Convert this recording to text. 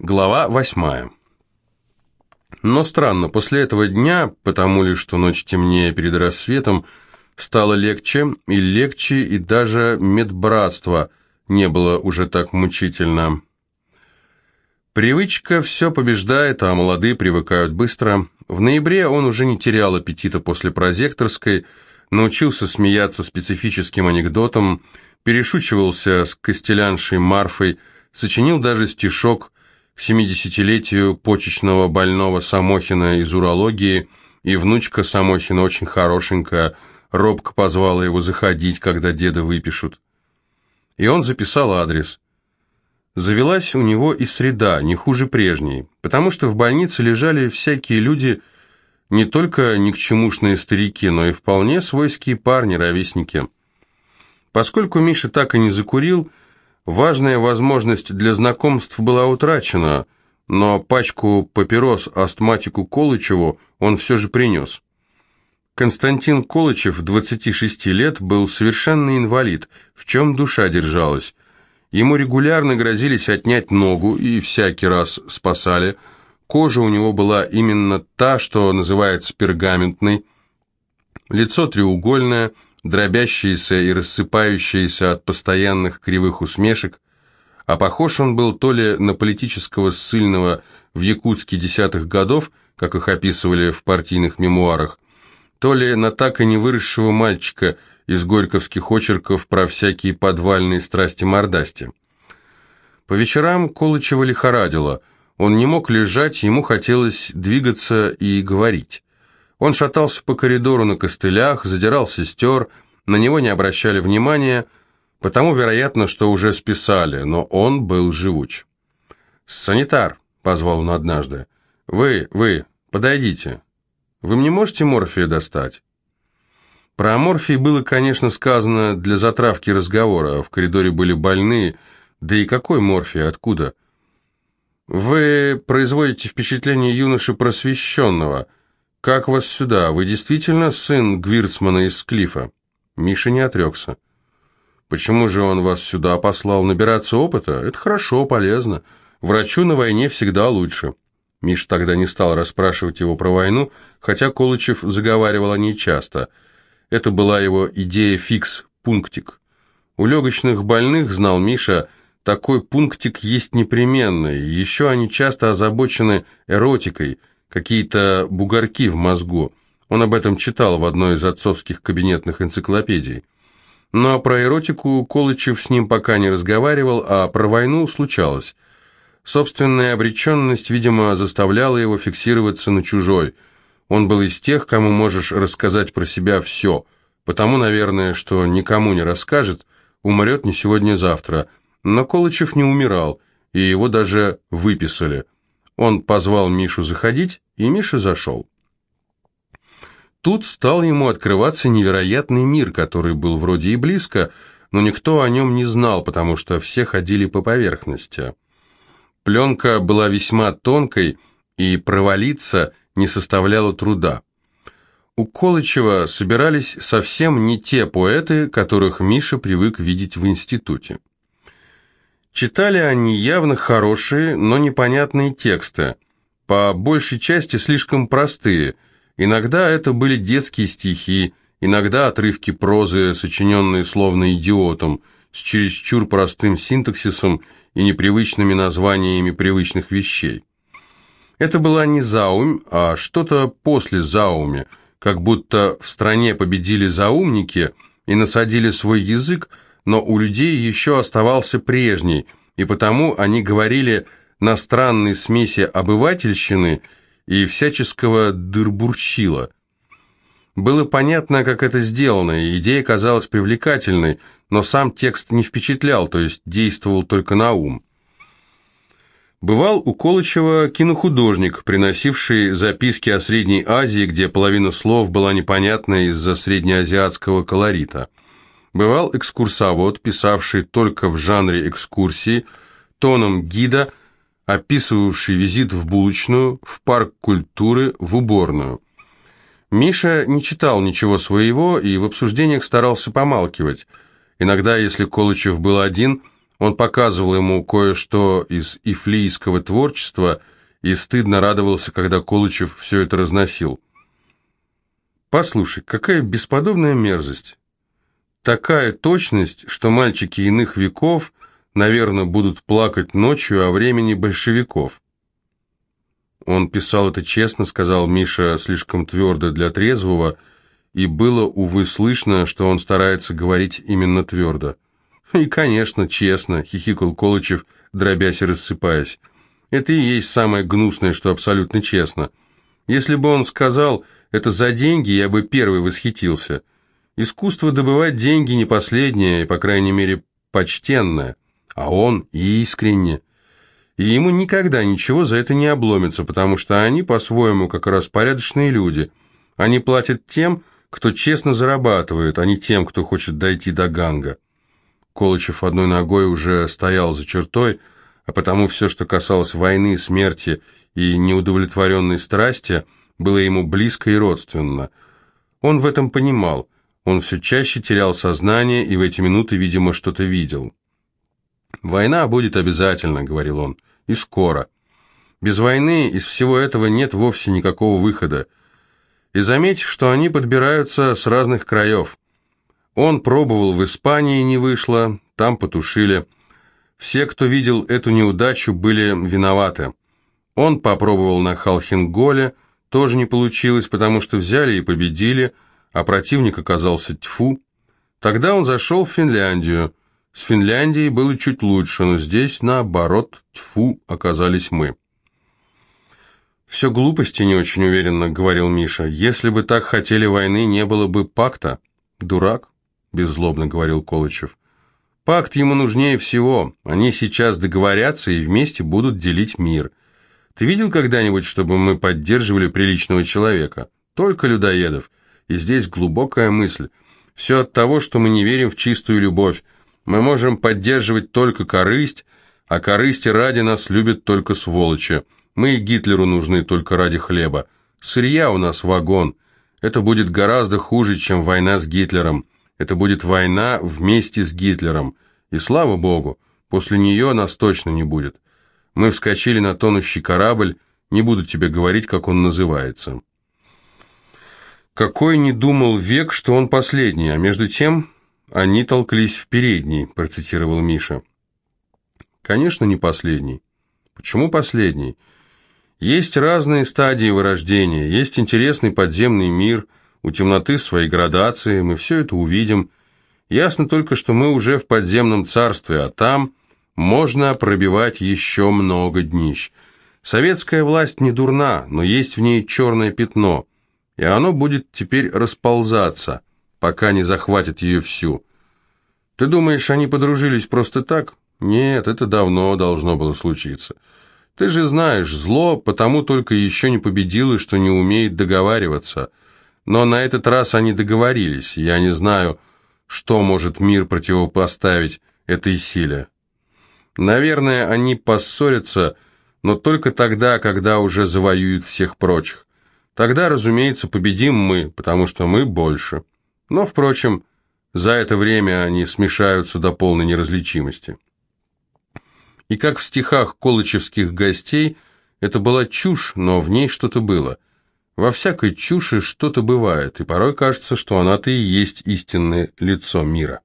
Глава восьмая. Но странно, после этого дня, потому ли, что ночь темнее перед рассветом, стало легче и легче, и даже медбратство не было уже так мучительно. Привычка все побеждает, а молодые привыкают быстро. В ноябре он уже не терял аппетита после прозекторской, научился смеяться специфическим анекдотом, перешучивался с костеляншей Марфой, сочинил даже стишок – к 70-летию почечного больного Самохина из урологии, и внучка Самохина очень хорошенькая, робко позвала его заходить, когда деда выпишут. И он записал адрес. Завелась у него и среда, не хуже прежней, потому что в больнице лежали всякие люди, не только никчемушные старики, но и вполне свойские парни, ровесники. Поскольку Миша так и не закурил, Важная возможность для знакомств была утрачена, но пачку папирос астматику Колычеву он все же принес. Константин Колычев, 26 лет, был совершенно инвалид, в чем душа держалась. Ему регулярно грозились отнять ногу и всякий раз спасали. Кожа у него была именно та, что называется пергаментной. Лицо треугольное – дробящиеся и рассыпающиеся от постоянных кривых усмешек, а похож он был то ли на политического ссыльного в Якутске десятых годов, как их описывали в партийных мемуарах, то ли на так и не выросшего мальчика из горьковских очерков про всякие подвальные страсти-мордасти. По вечерам Колычева лихорадило, он не мог лежать, ему хотелось двигаться и говорить. Он шатался по коридору на костылях, задирал сестер, на него не обращали внимания, потому, вероятно, что уже списали, но он был живуч. «Санитар», — позвал он однажды, — «вы, вы, подойдите. Вы мне можете морфия достать?» Про морфий было, конечно, сказано для затравки разговора, в коридоре были больные, да и какой морфий, откуда? «Вы производите впечатление юноши просвещенного», — «Как вас сюда? Вы действительно сын Гвирцмана из Склифа?» Миша не отрекся. «Почему же он вас сюда послал? Набираться опыта? Это хорошо, полезно. Врачу на войне всегда лучше». Миша тогда не стал расспрашивать его про войну, хотя Колычев заговаривал о ней часто. Это была его идея фикс-пунктик. У легочных больных, знал Миша, такой пунктик есть непременно, еще они часто озабочены эротикой – какие-то бугорки в мозгу. Он об этом читал в одной из отцовских кабинетных энциклопедий. Но про эротику Колычев с ним пока не разговаривал, а про войну случалось. Собственная обреченность, видимо, заставляла его фиксироваться на чужой. Он был из тех, кому можешь рассказать про себя все, потому, наверное, что никому не расскажет, умрет не сегодня-завтра. Но Колычев не умирал, и его даже выписали – он позвал Мишу заходить, и Миша зашел. Тут стал ему открываться невероятный мир, который был вроде и близко, но никто о нем не знал, потому что все ходили по поверхности. Пленка была весьма тонкой, и провалиться не составляло труда. У Колычева собирались совсем не те поэты, которых Миша привык видеть в институте. Читали они явно хорошие, но непонятные тексты, по большей части слишком простые. Иногда это были детские стихи, иногда отрывки прозы, сочиненные словно идиотом, с чересчур простым синтаксисом и непривычными названиями привычных вещей. Это была не заумь, а что-то после зауми, как будто в стране победили заумники и насадили свой язык, но у людей еще оставался прежний, и потому они говорили на странной смеси обывательщины и всяческого дырбурщила. Было понятно, как это сделано, и идея казалась привлекательной, но сам текст не впечатлял, то есть действовал только на ум. Бывал у Колычева кинохудожник, приносивший записки о Средней Азии, где половина слов была непонятна из-за среднеазиатского колорита – Бывал экскурсовод, писавший только в жанре экскурсии, тоном гида, описывавший визит в булочную, в парк культуры, в уборную. Миша не читал ничего своего и в обсуждениях старался помалкивать. Иногда, если Колычев был один, Он показывал ему кое-что из ифлийского творчества и стыдно радовался, когда Колычев все это разносил. «Послушай, какая бесподобная мерзость! Такая точность, что мальчики иных веков, наверное, будут плакать ночью о времени большевиков». Он писал это честно, сказал Миша, слишком твердо для трезвого, и было, увы, слышно, что он старается говорить именно твердо. «И, конечно, честно», — хихикал Колычев, дробясь и рассыпаясь. «Это и есть самое гнусное, что абсолютно честно. Если бы он сказал это за деньги, я бы первый восхитился. Искусство добывать деньги не последнее, и, по крайней мере, почтенное. А он искренне. И ему никогда ничего за это не обломится, потому что они, по-своему, как раз порядочные люди. Они платят тем, кто честно зарабатывает, а не тем, кто хочет дойти до ганга». Колычев одной ногой уже стоял за чертой, а потому все, что касалось войны, смерти и неудовлетворенной страсти, было ему близко и родственно. Он в этом понимал, он все чаще терял сознание и в эти минуты, видимо, что-то видел. «Война будет обязательно», — говорил он, — «и скоро. Без войны из всего этого нет вовсе никакого выхода. И заметь, что они подбираются с разных краев. Он пробовал в Испании, не вышло, там потушили. Все, кто видел эту неудачу, были виноваты. Он попробовал на Халхинголе, тоже не получилось, потому что взяли и победили, а противник оказался тьфу. Тогда он зашел в Финляндию. С Финляндией было чуть лучше, но здесь, наоборот, тьфу, оказались мы. «Все глупости не очень уверенно», — говорил Миша. «Если бы так хотели войны, не было бы пакта. Дурак». — беззлобно говорил Колычев. «Пакт ему нужнее всего. Они сейчас договорятся и вместе будут делить мир. Ты видел когда-нибудь, чтобы мы поддерживали приличного человека? Только людоедов. И здесь глубокая мысль. Все от того, что мы не верим в чистую любовь. Мы можем поддерживать только корысть, а корысти ради нас любят только сволочи. Мы и Гитлеру нужны только ради хлеба. Сырья у нас вагон. Это будет гораздо хуже, чем война с Гитлером». Это будет война вместе с Гитлером. И слава богу, после нее нас точно не будет. Мы вскочили на тонущий корабль, не буду тебе говорить, как он называется. Какой не думал век, что он последний, а между тем они толклись в передней, процитировал Миша. Конечно, не последний. Почему последний? Есть разные стадии вырождения, есть интересный подземный мир – у темноты свои градации, мы все это увидим. Ясно только, что мы уже в подземном царстве, а там можно пробивать еще много днищ. Советская власть не дурна, но есть в ней черное пятно, и оно будет теперь расползаться, пока не захватит ее всю. Ты думаешь, они подружились просто так? Нет, это давно должно было случиться. Ты же знаешь, зло потому только еще не победило, что не умеет договариваться – но на этот раз они договорились. Я не знаю, что может мир противопоставить этой силе. Наверное, они поссорятся, но только тогда, когда уже завоюют всех прочих. Тогда, разумеется, победим мы, потому что мы больше. Но, впрочем, за это время они смешаются до полной неразличимости. И как в стихах колычевских гостей, это была чушь, но в ней что-то было – во всякой чуши что-то бывает, и порой кажется, что она-то и есть истинное лицо мира.